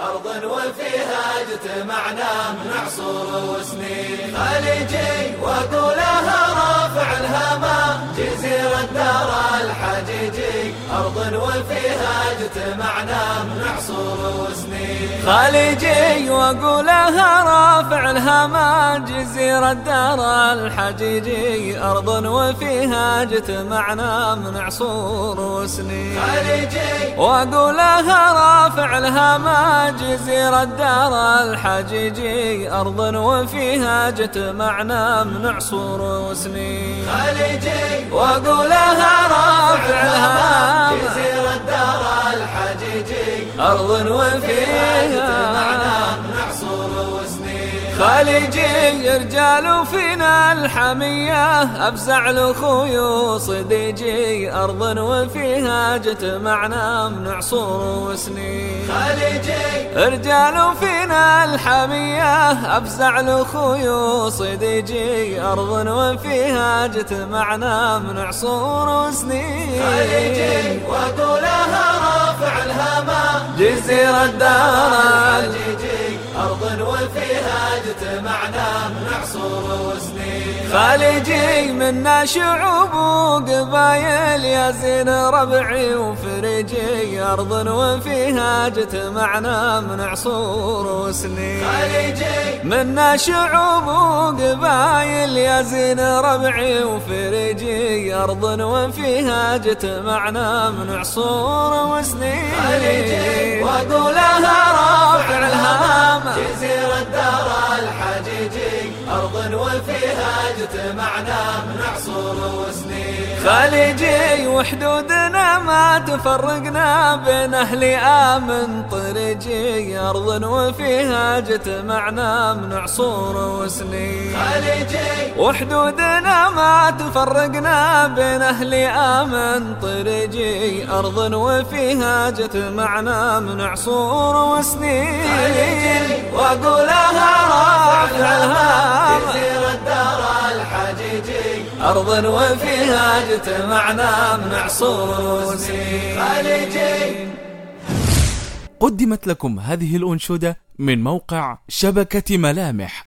أرض وفيها اجتمعنا من عصور وسنين خليجي وأقولها رافع الهما جزيرة دار وفيها اجتمعنا من عصور وسنين خليجي وأقولها رافع الهما جزيرة دار الحجيجي. أرض وفيها اجتمعنا من عصور وسنين خليجي وأقولها رافع الهما جزيرة دار الحجيجي. أرض وفيها اجتمعنا من عصور وسنين خليجي وأقولها أرض وفيها عصور وسنين خليجي رجال فينا الحمية أفزع لأخوي وصديجي أرض وفيها اجتمعنا من عصور وسنين. خليجي رجال فينا الحمية أفزع لأخوي وصديجي أرض وفيها اجتمعنا من عصور وسنين. خليجي الهما جزيرة دار حجيجي أرض وفيها اجتمعنا من عصور وسنين خليجي منا شعوب وقبايل يا زين ربعي وفريجي أرض وفيها اجتمعنا من عصور وسنين خليجي منا شعوب وقبايل يا زين ربعي وفريجي أرض وفيها اجتمعنا من عصور وسنين خليجي أرض وفيها اجتمعنا من عصور وسنين. خليجي وحدودنا ما تفرقنا بين أهل آمن طريجي. أرض وفيها اجتمعنا من عصور وسنين. خليجي وحدودنا ما تفرقنا بين أهل آمن طريجي. أرض وفيها اجتمعنا من عصور وسنين. وأقولها رافع الهام جزيرة دار الحجيجي أرض وفيها اجتمعنا من عصور خليجي. قدمت لكم هذه الأنشودة من موقع شبكة ملامح.